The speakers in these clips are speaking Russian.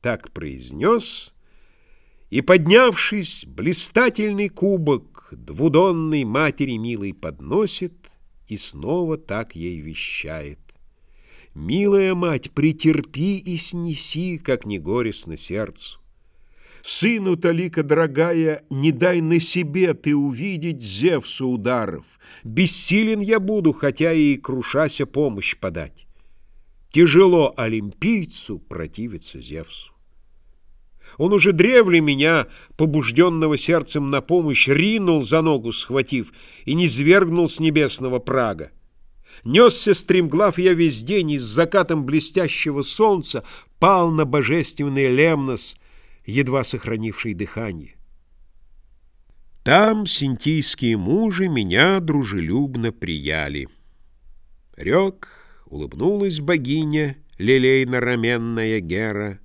Так произнес, и, поднявшись, блистательный кубок Двудонной матери милой подносит И снова так ей вещает. «Милая мать, претерпи и снеси, Как не горестно сердцу. Сыну Талика, дорогая, не дай на себе ты увидеть Зевсу ударов. Бессилен я буду, хотя и крушася помощь подать. Тяжело олимпийцу противиться Зевсу. Он уже древле меня, побужденного сердцем на помощь, ринул за ногу схватив и не свергнул с небесного прага. Несся стремглав я весь день, и с закатом блестящего солнца пал на божественный Лемнос, едва сохранивший дыхание. Там синтийские мужи меня дружелюбно прияли. Рек, улыбнулась богиня, лилейно-раменная Гера,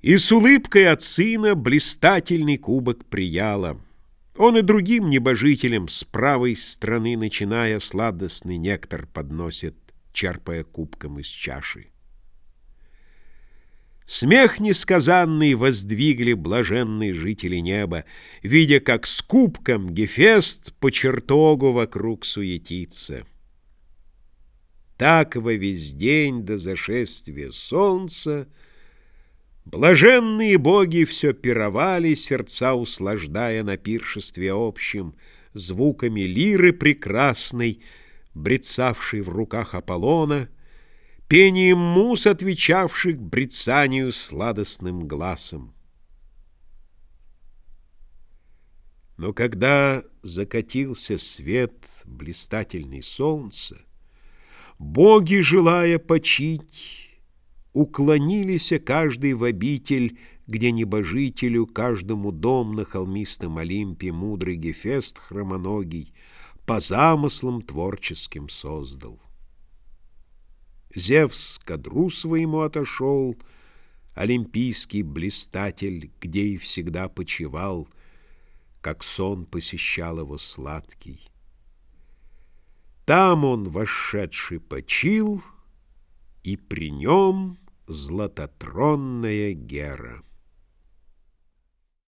И с улыбкой от сына блистательный кубок прияла. Он и другим небожителям с правой стороны, начиная, сладостный нектар подносит, черпая кубком из чаши. Смех несказанный воздвигли блаженные жители неба, Видя, как с кубком Гефест по чертогу вокруг суетится. Так во весь день до зашествия солнца Блаженные боги все пировали, сердца услаждая на пиршестве общем, Звуками лиры прекрасной, брецавшей в руках Аполлона, пением мус, отвечавших брецанию сладостным глазом. Но когда закатился свет блистательный солнца, Боги, желая почить, уклонились каждый в обитель, где небожителю каждому дом на холмистом Олимпе мудрый Гефест хромоногий по замыслам творческим создал. Зевс к одру своему отошел, Олимпийский блистатель, где и всегда почивал, Как сон посещал его сладкий. Там он, вошедший, почил, И при нем златотронная Гера.